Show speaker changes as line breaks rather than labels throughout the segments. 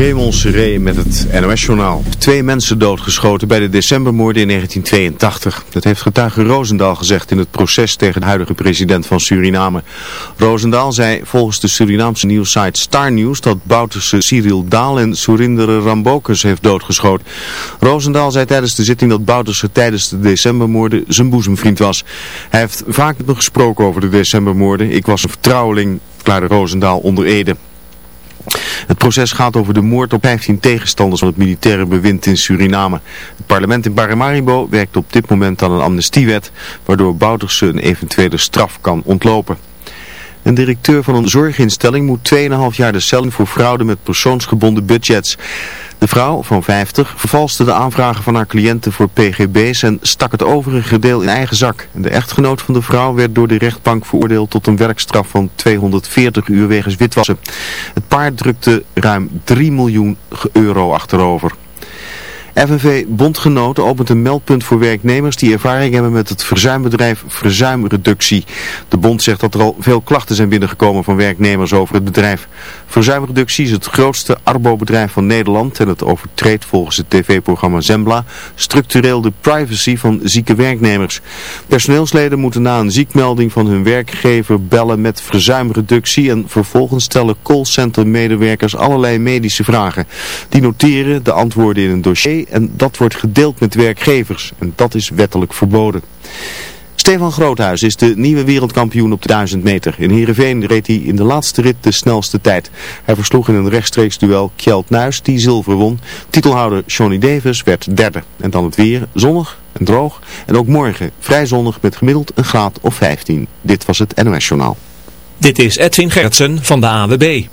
Raymond Seré met het NOS-journaal. Twee mensen doodgeschoten bij de decembermoorden in 1982. Dat heeft getuige Roosendaal gezegd in het proces tegen de huidige president van Suriname. Roosendaal zei volgens de Surinaamse nieuwssite Star News dat Bouterse Cyril Daal en Surindere Rambokus heeft doodgeschoten. Roosendaal zei tijdens de zitting dat Bouterse tijdens de decembermoorden zijn boezemvriend was. Hij heeft vaak met me gesproken over de decembermoorden. Ik was een vertrouweling, klaarde Roosendaal onder Ede. Het proces gaat over de moord op 15 tegenstanders van het militaire bewind in Suriname. Het parlement in Paramaribo werkt op dit moment aan een amnestiewet, waardoor Bouterse een eventuele straf kan ontlopen. Een directeur van een zorginstelling moet 2,5 jaar de cel voor fraude met persoonsgebonden budgets. De vrouw van 50 vervalste de aanvragen van haar cliënten voor pgb's en stak het overige deel in eigen zak. De echtgenoot van de vrouw werd door de rechtbank veroordeeld tot een werkstraf van 240 uur wegens witwassen. Het paar drukte ruim 3 miljoen euro achterover. FNV Bondgenoten opent een meldpunt voor werknemers die ervaring hebben met het verzuimbedrijf Verzuimreductie. De bond zegt dat er al veel klachten zijn binnengekomen van werknemers over het bedrijf. Verzuimreductie is het grootste arbobedrijf van Nederland en het overtreedt volgens het tv-programma Zembla structureel de privacy van zieke werknemers. Personeelsleden moeten na een ziekmelding van hun werkgever bellen met verzuimreductie en vervolgens stellen callcenter medewerkers allerlei medische vragen. Die noteren de antwoorden in een dossier en dat wordt gedeeld met werkgevers en dat is wettelijk verboden. Stefan Groothuis is de nieuwe wereldkampioen op de 1000 meter. In Heerenveen reed hij in de laatste rit de snelste tijd. Hij versloeg in een rechtstreeks duel Kjeld Nuis die zilver won. Titelhouder Johnny Davis werd derde. En dan het weer, zonnig en droog. En ook morgen vrij zonnig met gemiddeld een graad of 15. Dit was het NOS Journaal.
Dit is Edwin Gertsen van de AWB.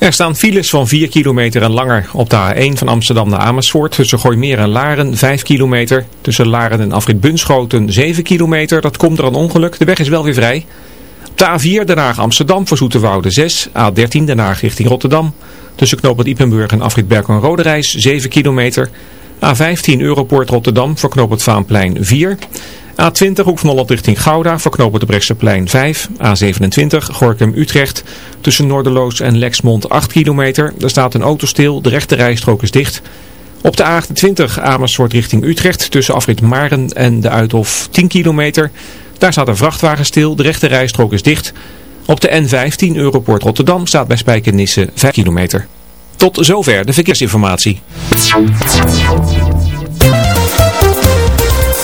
Er staan files van 4 kilometer en langer op de A1 van Amsterdam naar Amersfoort. Tussen Gooimeer en Laren 5 kilometer. Tussen Laren en Afrit Bunschoten 7 kilometer. Dat komt door een ongeluk. De weg is wel weer vrij. De A4 Den Haag Amsterdam voor Zoeterwoude 6. A13 Den Haag richting Rotterdam. Tussen knooppunt Ipenburg en Afrit Berk en Roderijs 7 kilometer. A15 Europoort Rotterdam voor knooppunt Vaanplein 4. A20 Hoek van Holland richting Gouda, verknopen de Brechtseplein 5. A27 Gorkum Utrecht, tussen Noorderloos en Lexmond 8 kilometer. Er staat een auto stil, de rechte rijstrook is dicht. Op de A28 Amersfoort richting Utrecht, tussen afrit Maren en de Uithof 10 kilometer. Daar staat een vrachtwagen stil, de rechte rijstrook is dicht. Op de N15 Europoort Rotterdam staat bij Spijkenisse 5 kilometer. Tot zover de verkeersinformatie.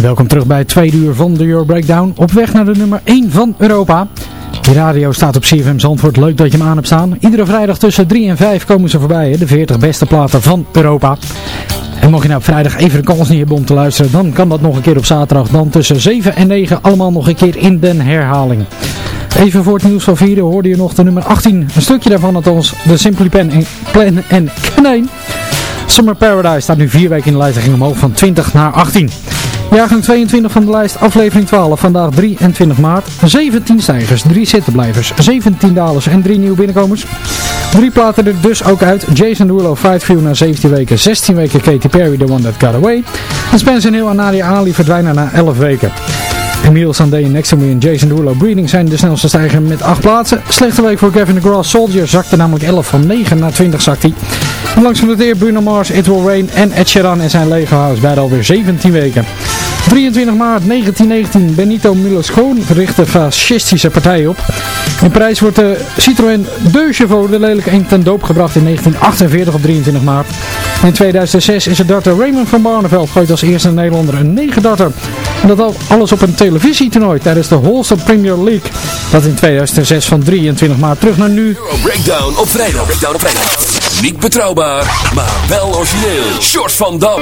Welkom terug bij het tweede uur van de Euro Breakdown. Op weg naar de nummer 1 van Europa. De radio staat op CFM Zandvoort. Leuk dat je hem aan hebt staan. Iedere vrijdag tussen 3 en 5 komen ze voorbij. Hè? De 40 beste platen van Europa. En mocht je nou vrijdag even de kans niet hebben om te luisteren. Dan kan dat nog een keer op zaterdag. Dan tussen 7 en 9 allemaal nog een keer in den herhaling. Even voor het nieuws van 4 hoorde je nog de nummer 18. Een stukje daarvan althans. De Simply Pen en Plan en Kneen. Summer Paradise staat nu vier weken in de lijst ging omhoog van 20 naar 18. Jaargang 22 van de lijst, aflevering 12, vandaag 23 maart. 17 stijgers, 3 zittenblijvers, 17 dalers en 3 nieuwe binnenkomers. Drie platen er dus ook uit. Jason Derulo, Fight View na 17 weken, 16 weken Katy Perry, The One That Got Away. En Spencer Hill en Nadia Ali verdwijnen na 11 weken. Emile Sandé, Next Me en Jason Derulo Breeding zijn de snelste stijger met 8 plaatsen. Slechte week voor Kevin DeGrasse. Soldier zakte namelijk 11 van 9 naar 20 zakt hij. En langs genoteerd Bruno Mars, It Will Rain en Ed Sheeran en zijn Lego House. Beide alweer 17 weken. 23 maart 1919, Benito Mussolini richt de fascistische partij op. In Parijs wordt de Citroën De Chevaux, de lelijke eend, ten doop gebracht in 1948 op 23 maart. In 2006 is het darter Raymond van Barneveld gooit als eerste Nederlander een 9 darter. En dat alles op een televisietoernooi tijdens de Holster Premier League. Dat in 2006 van 23 maart terug naar nu.
Breakdown op vrijdag. Breakdown vrijdag. Niet betrouwbaar, maar wel origineel. Short van Dam.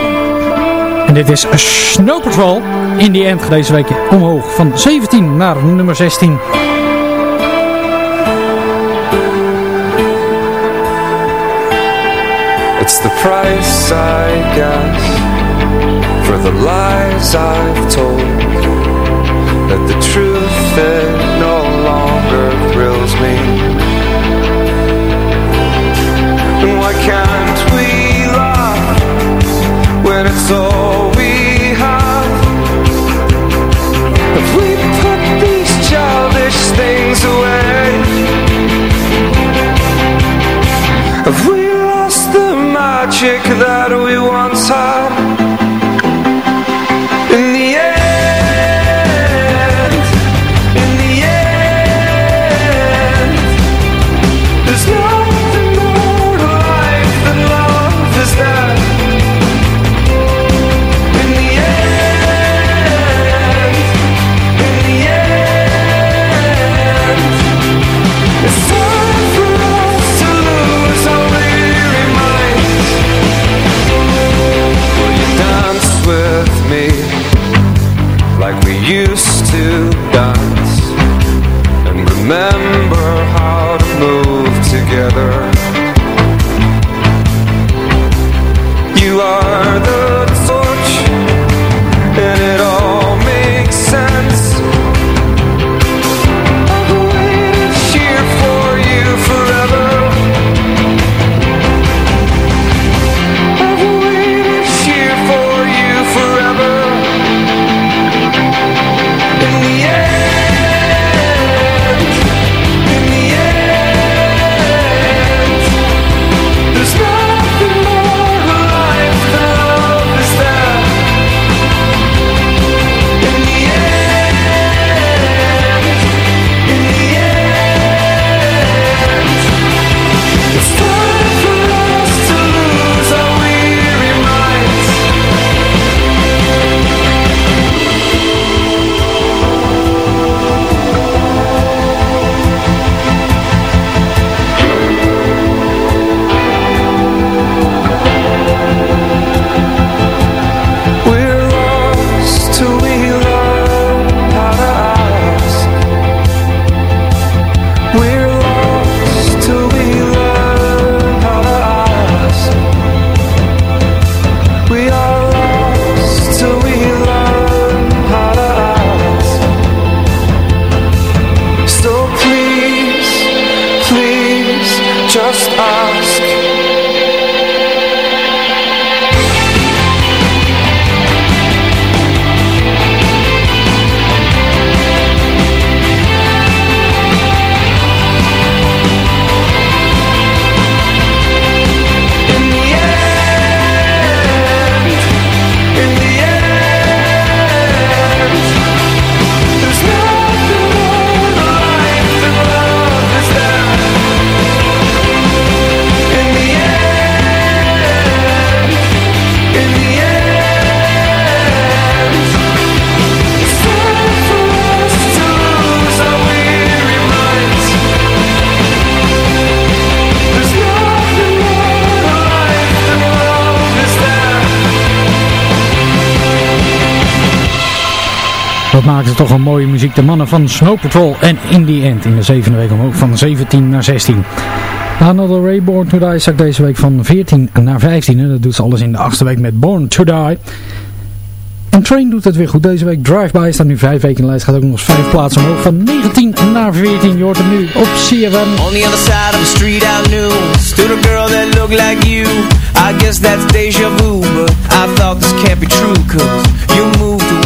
En dit is Snow Patrol. In die end deze week omhoog van 17 naar nummer 16.
It's the price I guess For the lies I've told That the truth it no longer thrills me it's all
toch mooie muziek. De mannen van Snow Patrol en In The End in de zevende week omhoog van 17 naar 16. Another Ray Born To Die zakt deze week van 14 naar 15. En dat doet ze alles in de achtste week met Born To Die. En Train doet het weer goed deze week. Drive-By staat nu 5 weken in de lijst. Gaat ook nog eens 5 plaatsen omhoog van 19 naar 14. Je hoort hem nu op CFM.
On the other side of the street I knew Stood girl that looked like you I guess that's deja vu But I thought this can't be true Cause on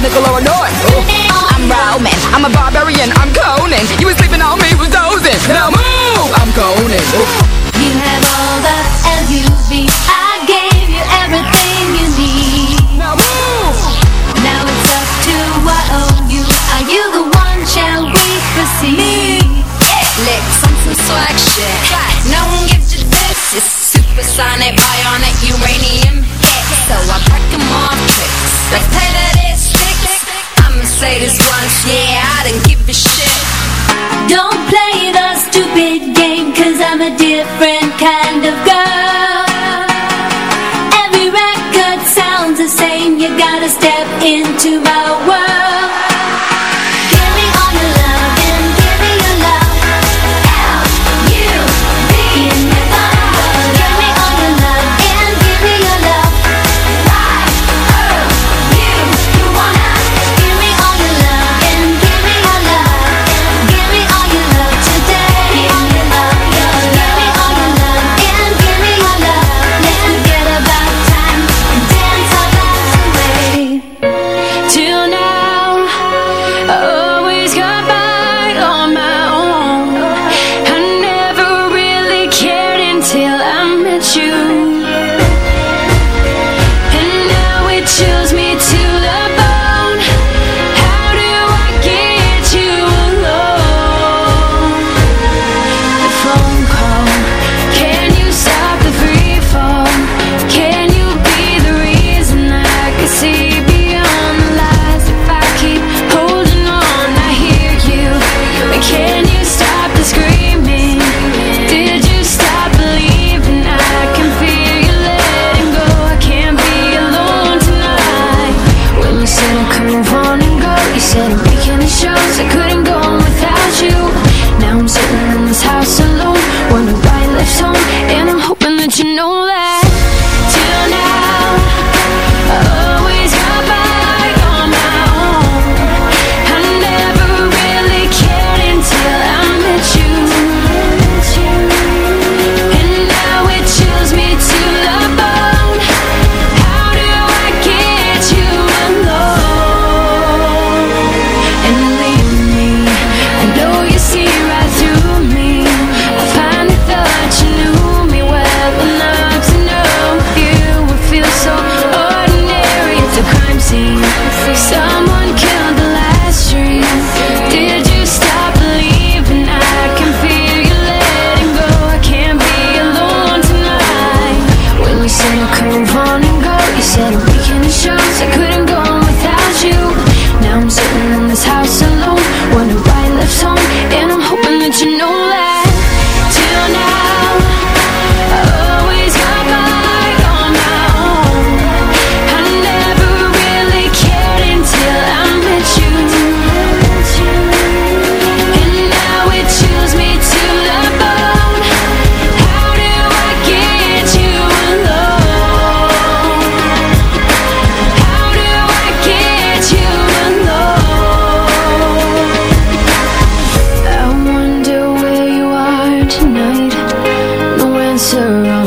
Chemical Illinois. I'm
Roman, I'm a barbarian, I'm
step into my world.
The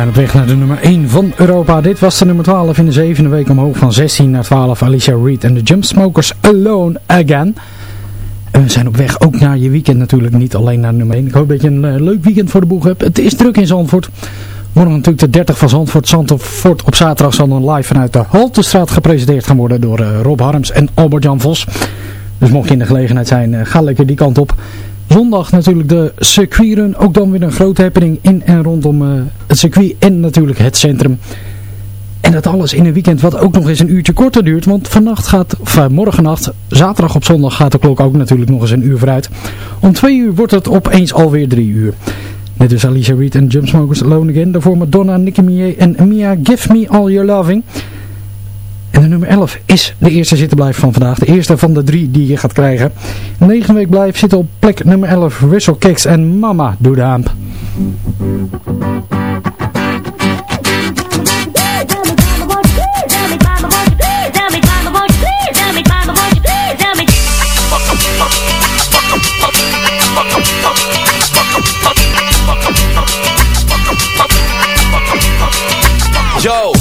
zijn op weg naar de nummer 1 van Europa. Dit was de nummer 12 in de zevende week omhoog van 16 naar 12. Alicia Reed en de Jumpsmokers Alone Again. En we zijn op weg ook naar je weekend natuurlijk, niet alleen naar nummer 1. Ik hoop dat je een eh, leuk weekend voor de boeg hebt. Het is druk in Zandvoort. Morgen natuurlijk de 30 van Zandvoort. Zandvoort op zaterdag zal dan live vanuit de Haltestraat gepresenteerd gaan worden door eh, Rob Harms en Albert-Jan Vos. Dus mocht je in de gelegenheid zijn, eh, ga lekker die kant op. Zondag natuurlijk de circuitrun. Ook dan weer een grote happening in en rondom eh, het circuit en natuurlijk het centrum. En dat alles in een weekend wat ook nog eens een uurtje korter duurt. Want vannacht gaat, of uh, morgennacht, zaterdag op zondag gaat de klok ook natuurlijk nog eens een uur vooruit. Om twee uur wordt het opeens alweer drie uur. Net dus Alicia Reed en Jumpsmokers Alone Again. Daarvoor Madonna, Nicki Minaj en Mia Give Me All Your Loving. En nummer 11 is de eerste zittenblijf van vandaag. De eerste van de drie die je gaat krijgen. Negen week blijf zitten op plek nummer 11. Russell Kicks en Mama Doe de Hamp.
Yo,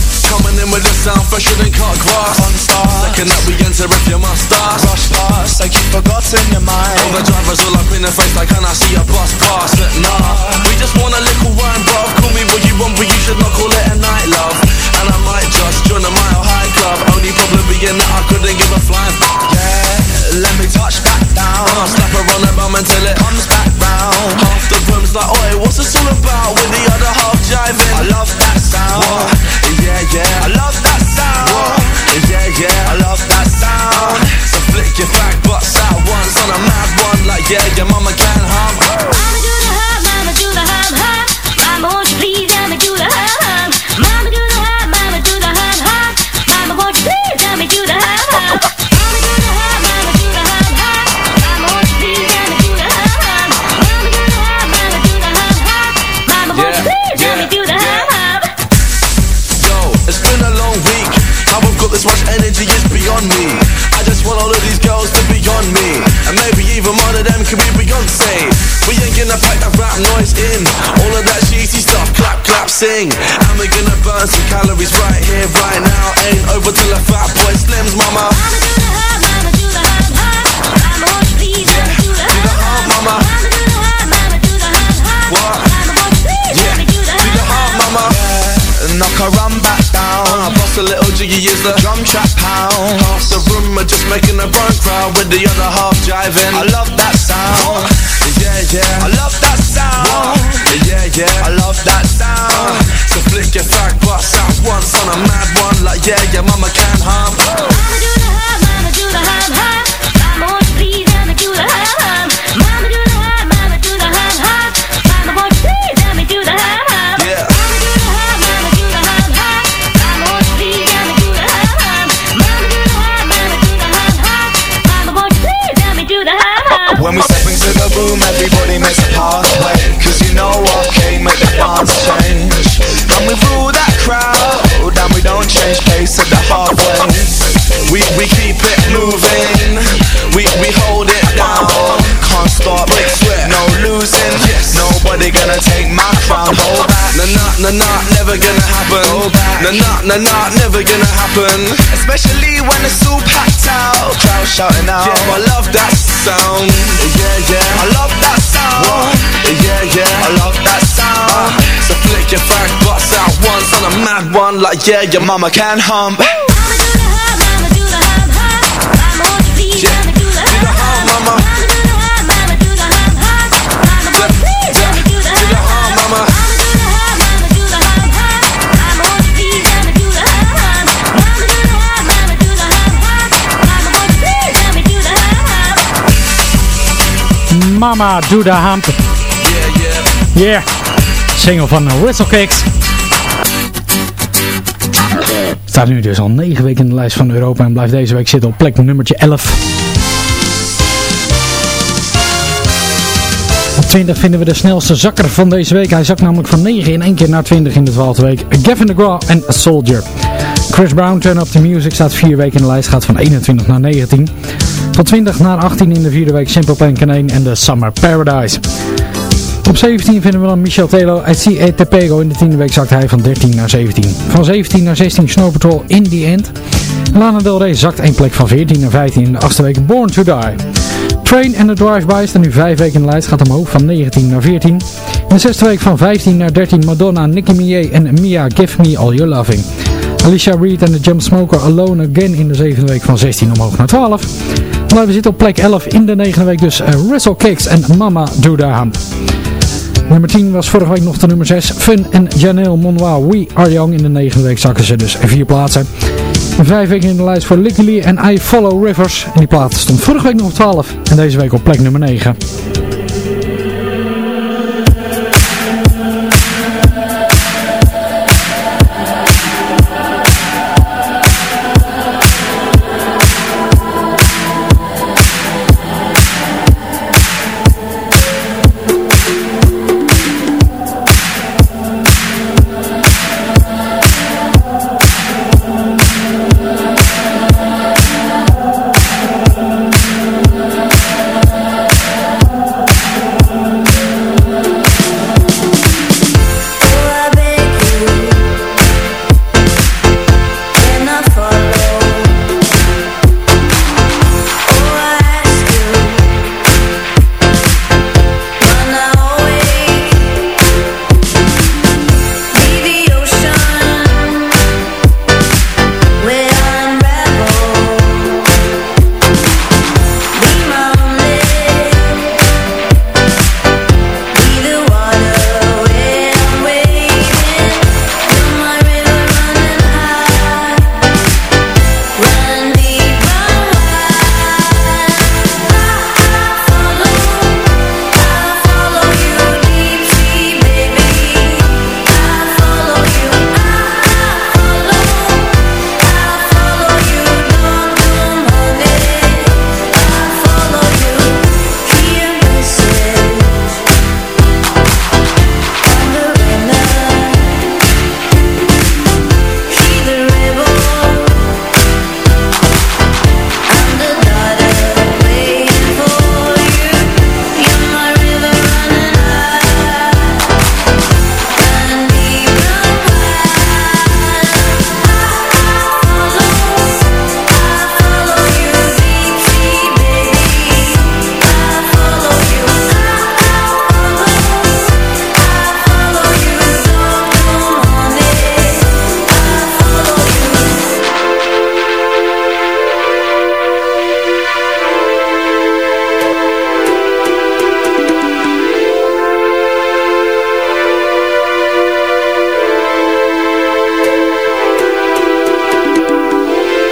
coming in with a sound fresher than cut grass. On stars, second that we enter if you must start. Rush past, like you've forgotten your mind. All the drivers all up in the face, like can I see a bus pass? But nah, we just want a little wine, bruv. Call me what you want, but you should not call it a night, love. And I might just join a mile high club. Only problem being that I couldn't give a flying. Yeah, let me touch back down. Uh, slap her on the bum until it comes back round. Half the room's like, oi, what's this all about? With the other half jiving. I love that sound. What? Yeah, yeah. I love that sound. What? Yeah, yeah. I love that sound. So flick your back butts out once on a mad one. Like, yeah, your mama can hum.
Mama do the hum, mama do the hum hum. Mama won't you please me do the
of them could be Beyonce. We ain't gonna pack that rap noise in. All of that cheesy stuff, clap, clap, sing. And we're gonna burn some calories right here, right now. Ain't over till a fat boy slims, mama.
Mama do the mama do the. Mama won't you please me do the
mama.
Mama do the mama do the? Mama won't you please me do the
mama.
Knock her run back down.
Bust a little jiggy is the
Drum trap pound.
half the room are just making a burn crowd with the other half jiving.
I love that sound.
Yeah, yeah.
I love that sound.
Yeah, yeah.
I love that sound.
So flick your fag butts out once on a mad one, like yeah, your mama can hum.
Mama do the hum, mama do the hum hum.
When we step into the room, everybody makes a pass. Cause you know what came make the dance change. And we rule that crowd, and we don't change pace at the halfway.
We, we keep it moving, we, we hold it down,
can't stop it losing. Yes. Nobody gonna take my crown. Hold back.
Nah, nah, nah, nah, never gonna happen. Hold back. Nah, nah, nah, nah, never gonna happen.
Especially when it's all packed out. Crowd shouting out.
Yeah. I love that sound. Yeah, yeah.
I love that sound.
What? Yeah, yeah.
I love that sound.
Uh, so flick your fag butts out once on a mad one. Like, yeah, your mama can hump.
Mama do the hum, mama do the hump, hump. Mama, won't you please yeah. Hump. Yeah. Single van Whistle Kicks. Staat nu dus al 9 weken in de lijst van Europa en blijft deze week zitten op plek nummertje 11. Op 20 vinden we de snelste zakker van deze week. Hij zakt namelijk van 9 in één keer naar 20 in de 12e week. Gavin DeGraw en Soldier. Chris Brown, Turn Up The Music, staat 4 weken in de lijst. Gaat van 21 naar 19. Van 20 naar 18 in de vierde week Simple Plan Canane en The Summer Paradise. Op 17 vinden we dan Michel Telo uit C.A. Tepego. In de tiende week zakt hij van 13 naar 17. Van 17 naar 16 Snow Patrol In The End. Lana Del Rey zakt één plek van 14 naar 15 in de achtste week Born To Die. Train and the Drive-By staan nu 5 weken in de lijst, gaat omhoog van 19 naar 14. In de zesde week van 15 naar 13 Madonna, Nicki Minaj en Mia Give Me All Your Loving. Alicia Reed en de Jump Smoker Alone Again in de zevende week van 16 omhoog naar 12. Maar we zitten op plek 11 in de negende week dus uh, Wrestle Kicks en Mama Do Hump. Nummer 10 was vorige week nog de nummer 6. Fun en Janelle Monroe We Are Young. In de negende week zakken ze dus vier plaatsen. Vijf weken in de lijst voor Licky Lee en I Follow Rivers. En die plaat stond vorige week nog op 12. En deze week op plek nummer 9.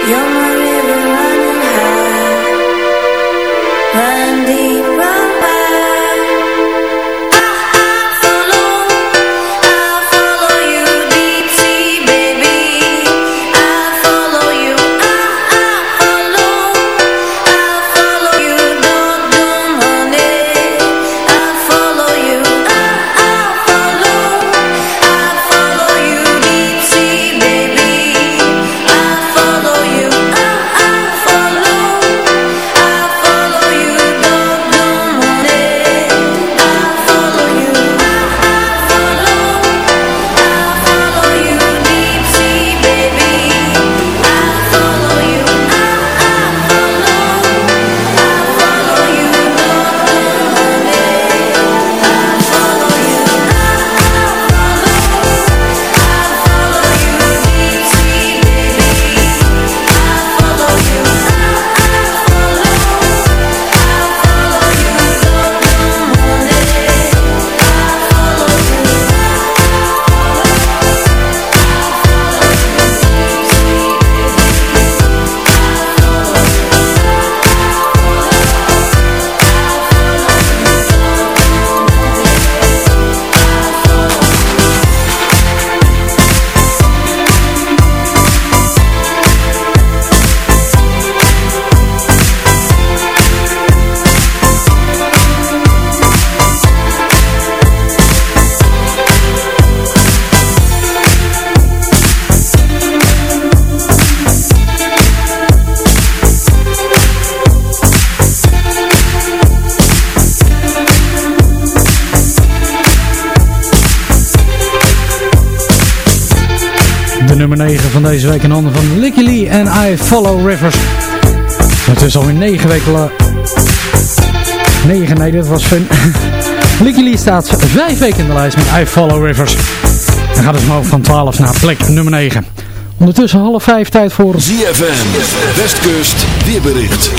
You're my river running high, running deep. Nummer 9 van deze week in handen van Licky Lee en I Follow Rivers. Het is alweer 9 weken lang. 9, nee, dat was fun. Licky Lee staat 5 weken in de lijst met I Follow Rivers. Dan gaat het omhoog van 12 naar plek nummer 9. Ondertussen half 5 tijd voor...
ZFM, Westkust, weerbericht.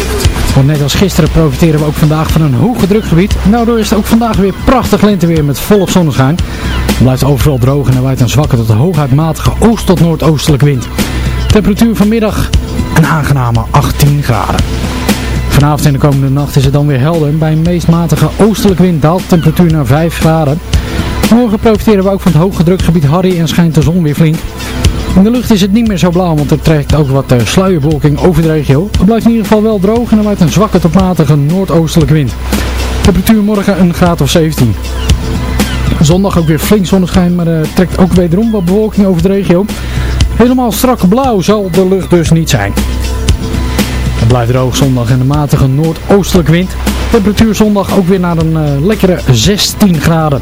Net als gisteren profiteren we ook vandaag van een hoge drukgebied. En daardoor is het ook vandaag weer prachtig lenteweer met volop zonneschijn. Het blijft overal droog en er waait een zwakke tot hooguit matige oost- tot noordoostelijke wind. Temperatuur vanmiddag een aangename 18 graden. Vanavond en de komende nacht is het dan weer helder. Bij een meest matige oostelijke wind daalt de temperatuur naar 5 graden. Morgen profiteren we ook van het hoge drukgebied Harry en schijnt de zon weer flink. In de lucht is het niet meer zo blauw, want er trekt ook wat uh, sluierbewolking over de regio. Het blijft in ieder geval wel droog en er waait een zwakke tot matige noordoostelijke wind. Temperatuur morgen een graad of 17. Zondag ook weer flink zonneschijn, maar er uh, trekt ook wederom wat bewolking over de regio. Helemaal strak blauw zal de lucht dus niet zijn. Het blijft droog zondag en een matige noordoostelijke wind. Temperatuur zondag ook weer naar een uh, lekkere 16 graden.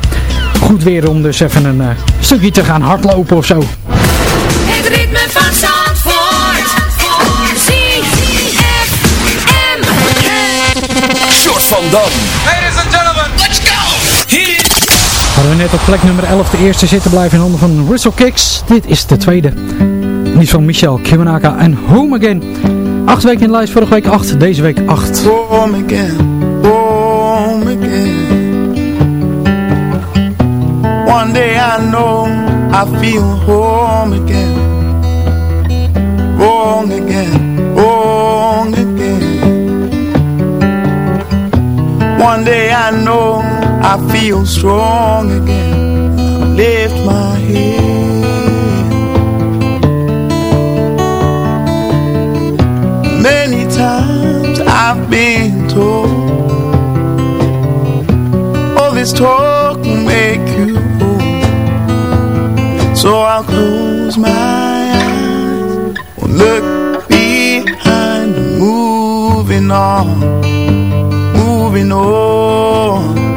Goed weer om dus even een stukje te gaan hardlopen of zo. Hadden we net op plek nummer 11 de eerste zitten blijven in handen van Whistle Kicks. Dit is de tweede. Die van Michel Kimanaka en Home Again. Acht weken in de lijst, vorige week 8, deze week 8.
Home again, home again. One day I know I feel home again. I feel strong again. I lift my head. Many times I've been told, all this talk will make you old. So I'll close my eyes, will look behind, moving on, moving on.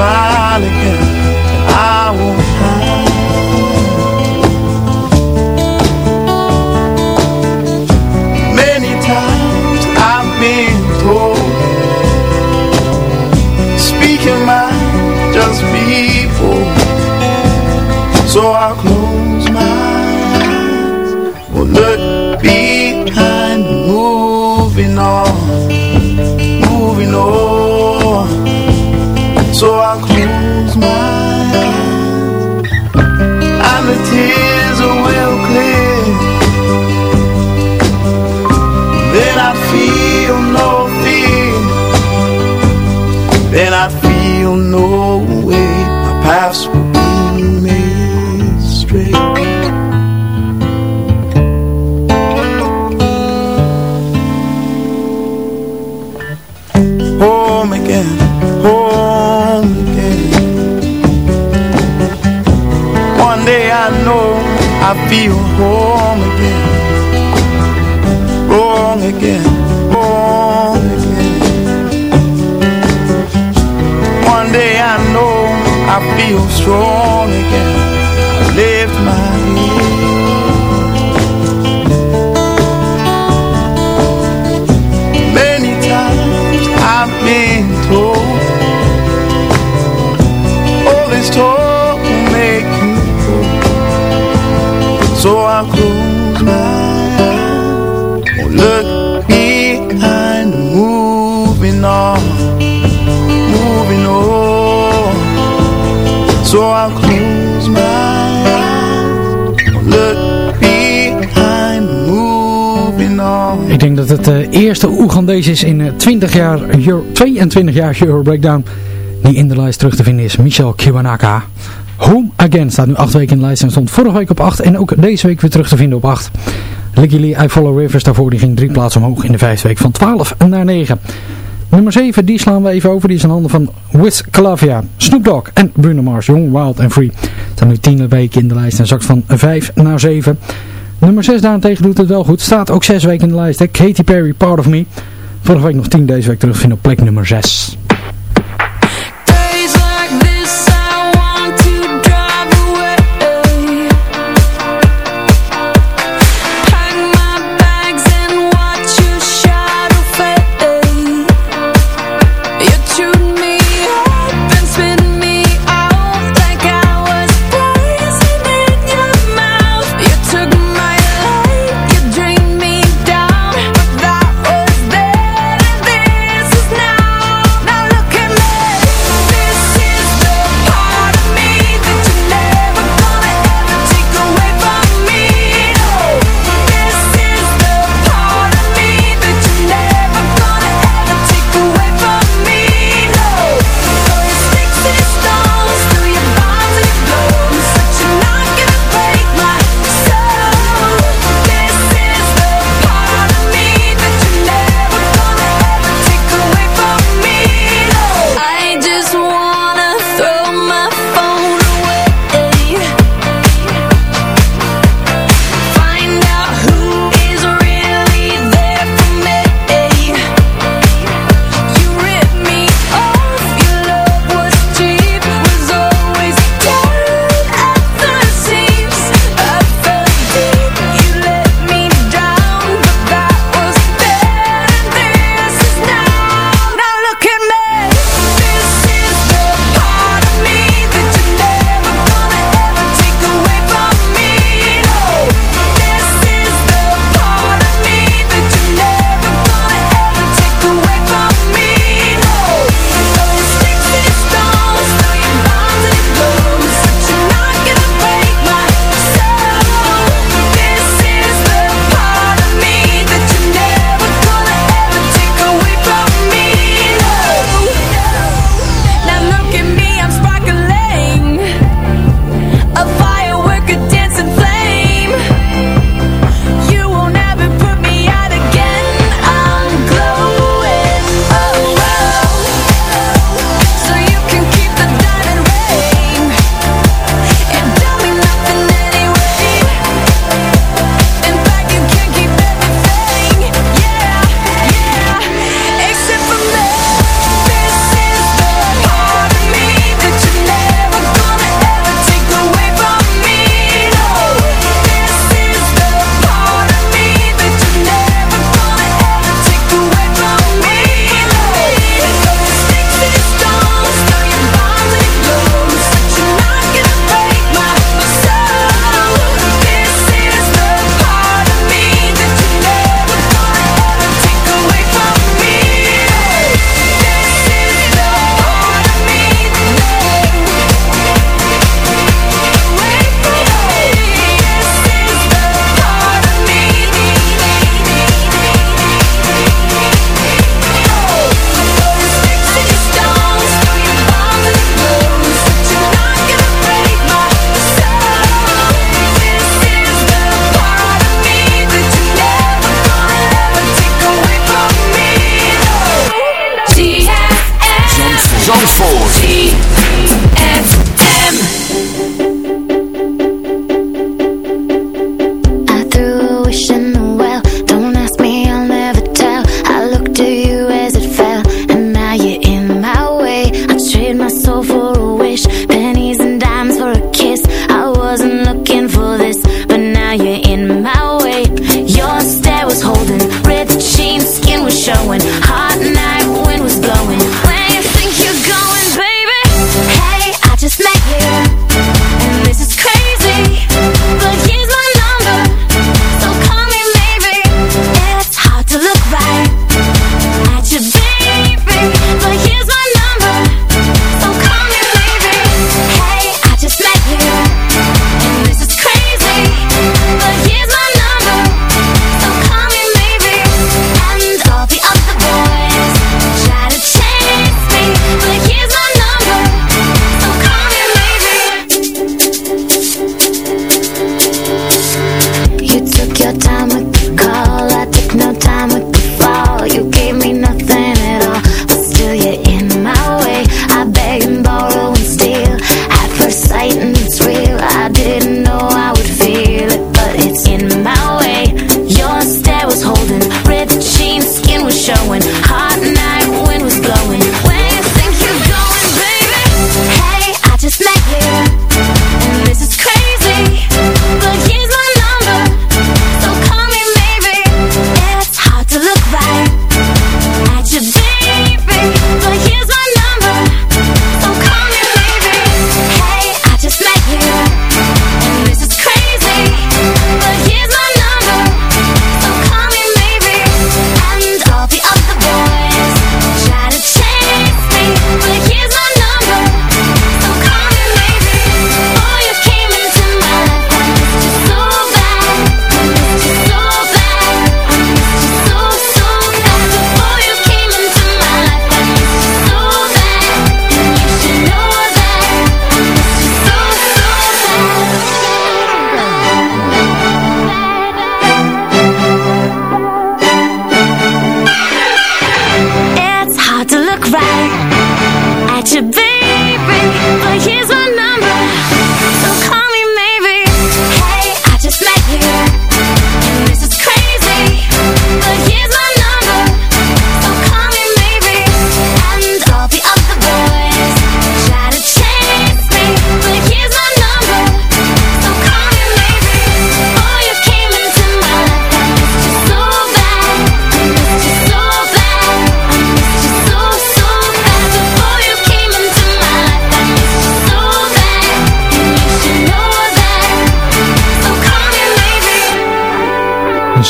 Smile again. I won't hide. Many times I've been told, just. So I'll close my eyes, will look behind, moving on moving on. So I close my eyes, and the tears
eerste Oegandese in eh, 20 jaar, 22 jaar Euro Breakdown. Die in de lijst terug te vinden is Michel Kiwanaka.
Home Again staat nu 8 weken in de lijst en stond vorige week op 8. En ook deze week weer terug te vinden op 8. Licky Lee, I Follow Rivers daarvoor die ging drie plaatsen omhoog in de vijfde week van 12 naar 9. Nummer 7, die slaan we even over. Die is in handen van Wiz Calavia, Snoop Dogg en Bruno Mars. Young, Wild and Free. Staan nu 10 weken in de lijst en zakt van 5 naar 7. Nummer 6 daarentegen doet het wel goed. Staat ook 6 weken in de lijst. Hè? Katy Perry, Part of Me. Volgende week nog 10, deze week terugvinden op plek nummer 6.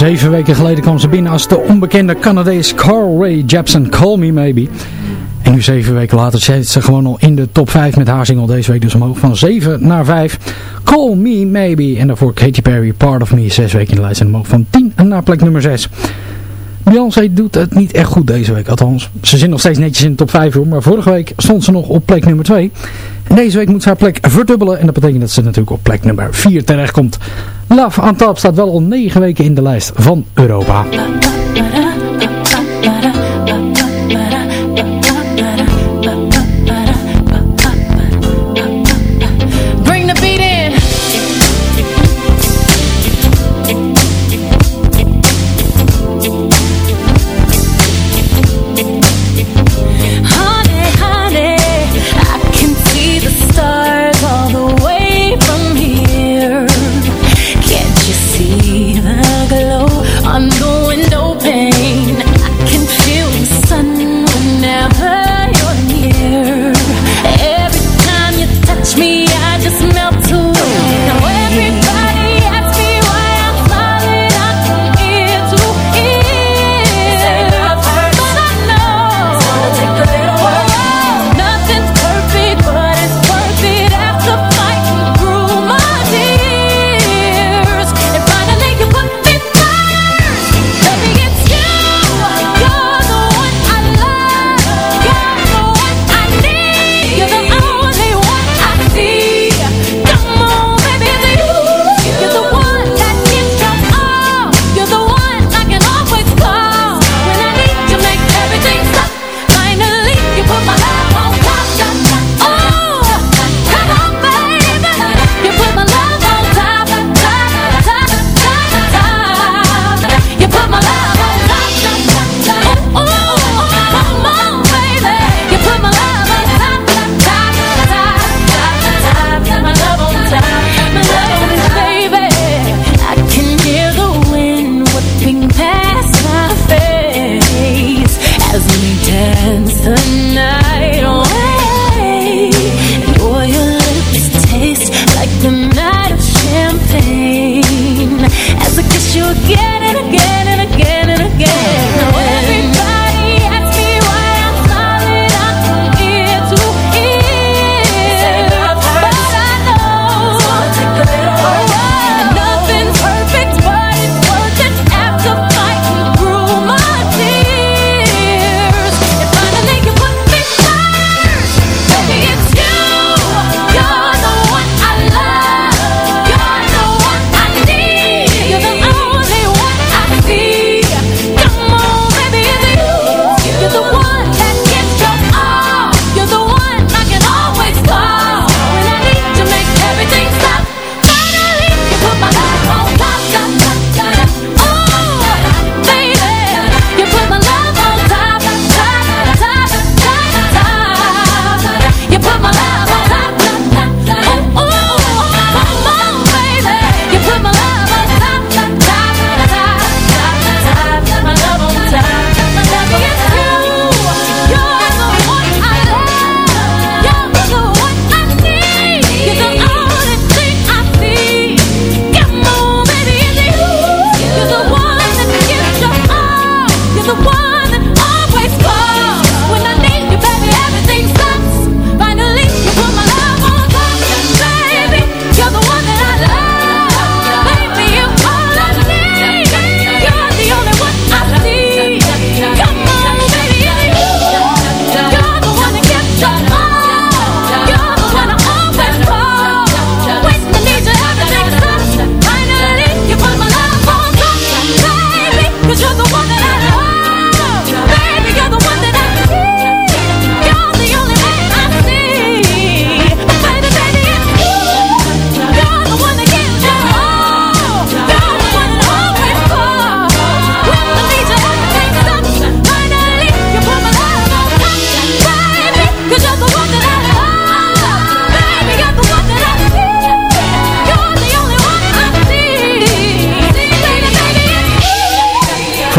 Zeven weken geleden kwam ze binnen als de onbekende Canadees Carl Ray Jepsen, Call Me Maybe. En nu zeven weken later zit ze gewoon al in de top 5 met haar single deze week dus omhoog. Van 7 naar 5, Call Me Maybe. En daarvoor Katy Perry, Part of Me, zes weken in de lijst en omhoog van 10 naar plek nummer 6. Beyoncé doet het niet echt goed deze week. Althans, ze zit nog steeds netjes in de top 5. Maar vorige week stond ze nog op plek nummer 2. Deze week moet ze haar plek verdubbelen. En dat betekent dat ze natuurlijk op plek nummer 4 terechtkomt. Love on Top staat wel al 9 weken in de lijst van Europa.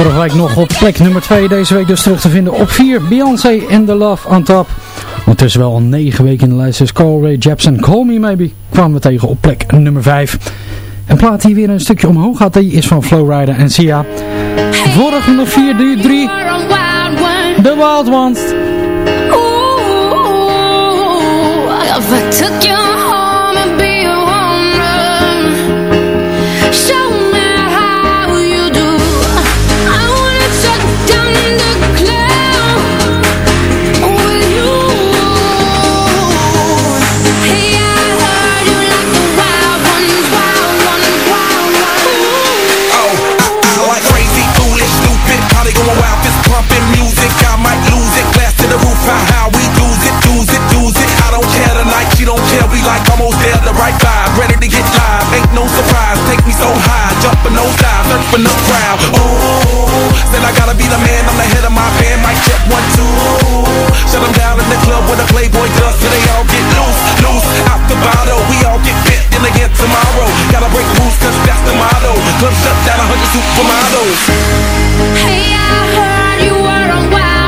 Vorige week nog op plek nummer 2. Deze week dus terug te vinden op 4. Beyoncé en The Love on Top. Want het is wel al 9 weken in de lijst. Dus Call Ray Jepsen, Call Me Maybe kwamen we tegen op plek nummer 5.
En plaat hier weer een stukje omhoog gaat. Die is van Flowrider en Sia. Vorige nummer 4, 3. The Wild Ones.
Ooh, I took you
almost there, the right vibe, ready to get live. Ain't no surprise, take me so high, jumping no dive, surfing the crowd. Oh, said I gotta be the man, I'm the head of my band, mic check one, two. Shut 'em down in the club with a Playboy does, so they all get loose, loose, out the bottle. We all get bent in again tomorrow. Gotta break rules, cause that's the motto. Club shut down, a hundred supermodels.
Hey, I heard you were a wild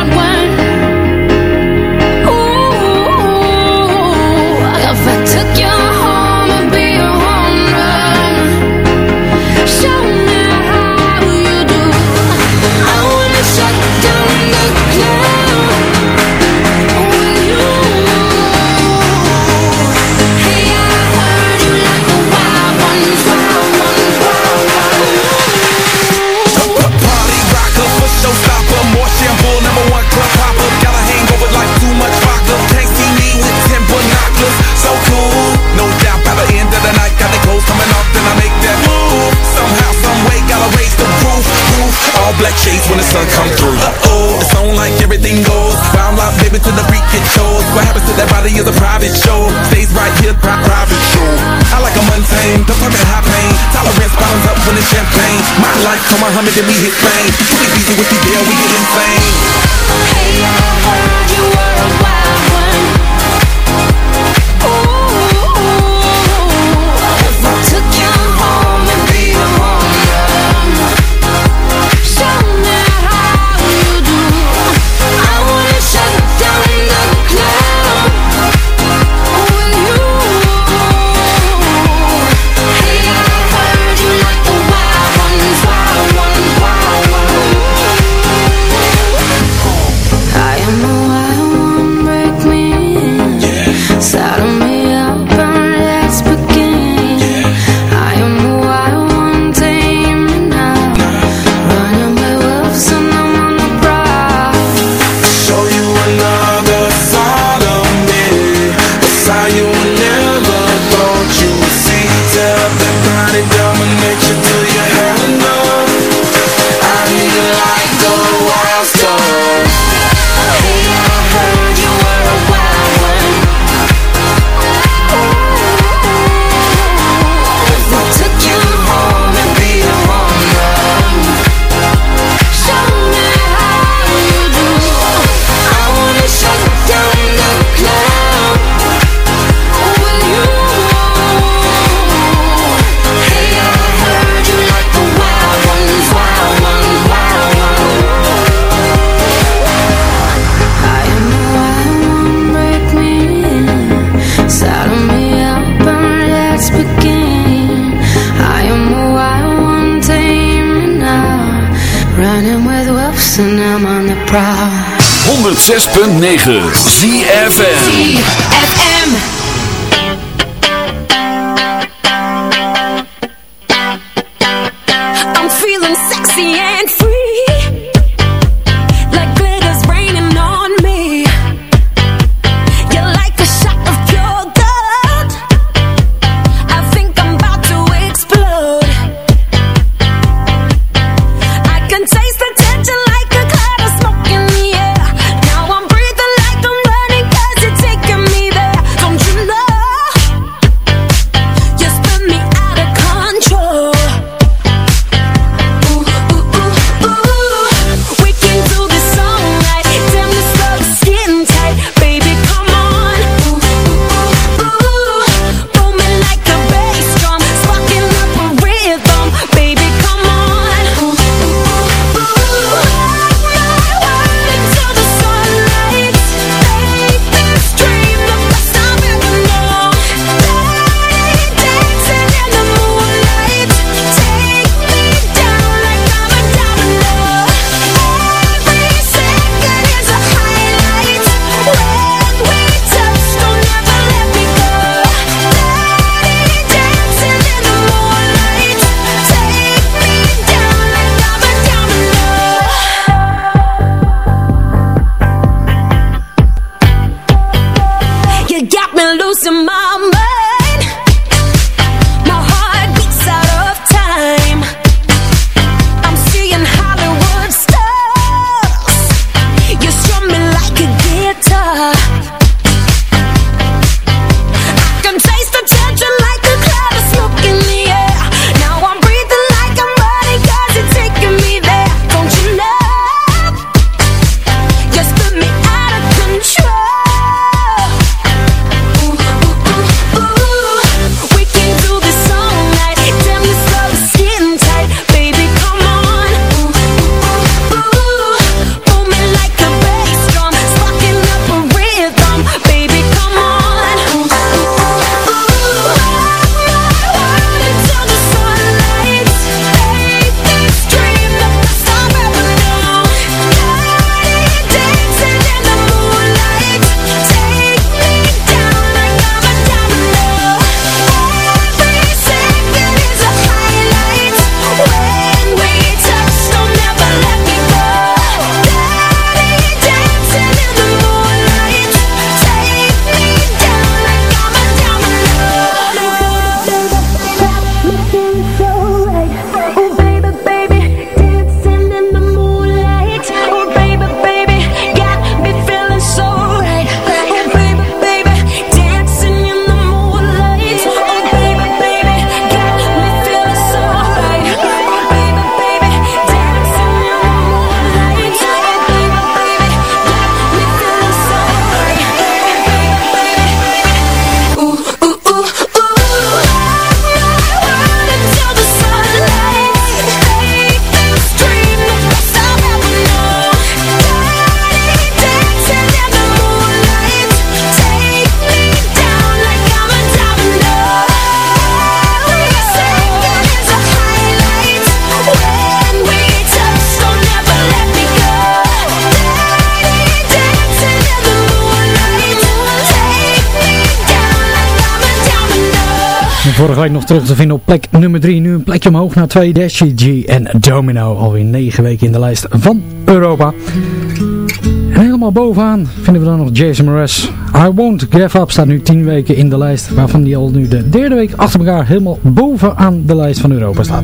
the
come through. Uh oh, it's on like everything goes. Wild out, baby, to the freak it shows. What happens to that body is a private show. Stays right here, pri- private show. I like a mundane, don't talk at high pain. Tolerance bottoms up when it's champagne. My life, come on, Muhammad, then we hit fame. Too easy with the deal, we get insane.
Hey, I heard you
106.9 ZFM.
Vorige week nog terug te vinden op plek nummer 3. Nu een plekje omhoog naar 2. Dashi G en Domino. Alweer 9 weken in de lijst van Europa. En helemaal bovenaan vinden we dan nog Jason Mraz. I Won't Give Up staat nu 10 weken in de lijst. Waarvan die al nu de derde week achter elkaar helemaal bovenaan de lijst van Europa staat.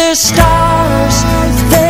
the stars,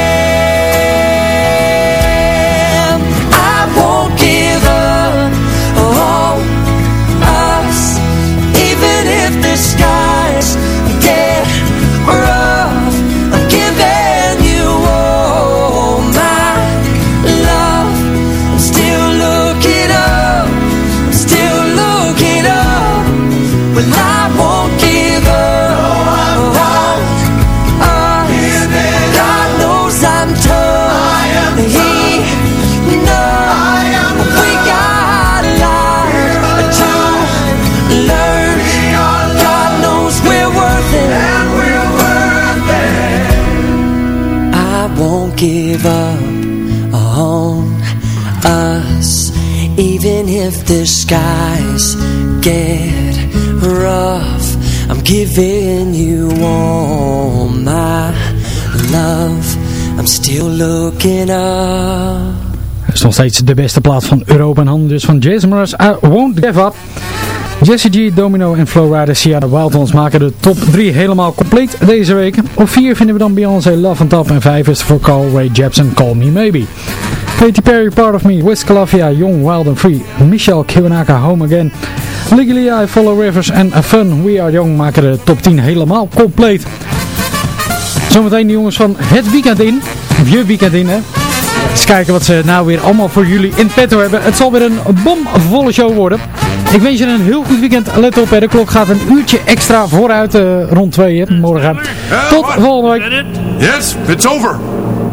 If the skies get rough. I'm giving you all my love. I'm still looking up.
Dat is nog steeds de beste plaat van Europa en handen dus van Jason Mraz. I Won't Give Up. Jesse G, Domino en Flowrider Sierra Wild Ones maken de top 3 helemaal compleet deze week. Op 4 vinden we dan Beyoncé Love on Top en 5 is voor Carl Ray Jepsen Call Me Maybe. Katy Perry Part of Me, Wiz Khalifa Young, Wild and Free, Michelle Kiwanaka Home Again, Legally I Follow Rivers en Fun We Are Young maken de top 10 helemaal compleet. Zometeen de jongens van het weekend in, of je weekend in hè. Eens kijken wat ze nou weer allemaal voor jullie in petto hebben. Het zal weer een bomvolle show worden. Ik wens je een heel goed weekend. Let op, hè. de klok gaat een uurtje extra vooruit eh, rond 2 morgen. Tot volgende week.
Yes, it's over.